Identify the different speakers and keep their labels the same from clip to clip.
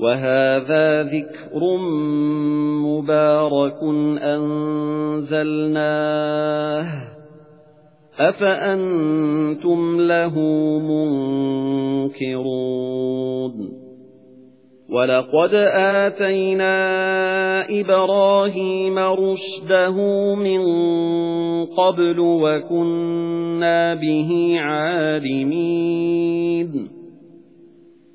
Speaker 1: وَهَذَا ذِكْرٌ مُبَارَكٌ أَنزَلْنَاهُ أَفَأَنتُمْ لَهُ مُنكِرُونَ وَلَقَدْ آتَيْنَا إِبْرَاهِيمَ رُشْدَهُ مِنْ قَبْلُ وَكُنَّا بِهِ عَالِمِينَ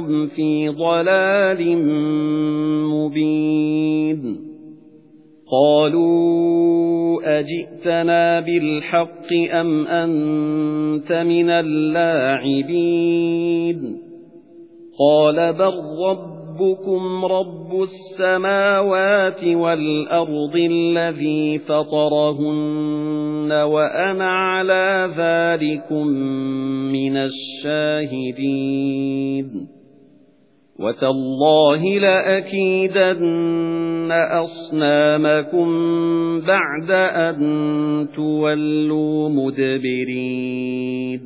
Speaker 1: وَآبَاؤُكُمْ فِي ضَلَالٍ مُبِينٍ قَالُوا أَجِئْتَنَا بِالْحَقِّ أَمْ أَنْتَ مِنَ اللاعبين قَالَ بَلْ رَبُّكُمْ رَبُّ السَّمَاوَاتِ وَالْأَرْضِ الَّذِي فَطَرَهُنَّ وَأَنَا عَلَى ذَلِكُمْ مِنَ الشَّاهِدِينَ وَتَاللَّهِ لَأَكِيدَنَّ أَصْنَامَكُمْ بَعْدَ أَن تُوَلُّوا مُدْبِرِينَ